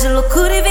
de loucura e